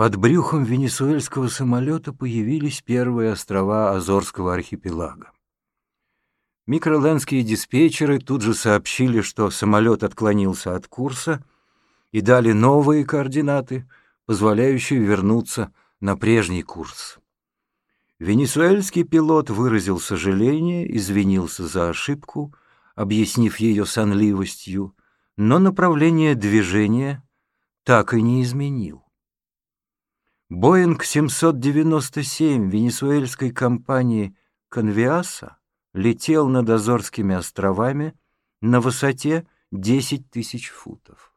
Под брюхом венесуэльского самолета появились первые острова Азорского архипелага. Микролендские диспетчеры тут же сообщили, что самолет отклонился от курса и дали новые координаты, позволяющие вернуться на прежний курс. Венесуэльский пилот выразил сожаление, извинился за ошибку, объяснив ее сонливостью, но направление движения так и не изменил. Боинг 797 венесуэльской компании «Конвиаса» летел над Азорскими островами на высоте 10 тысяч футов.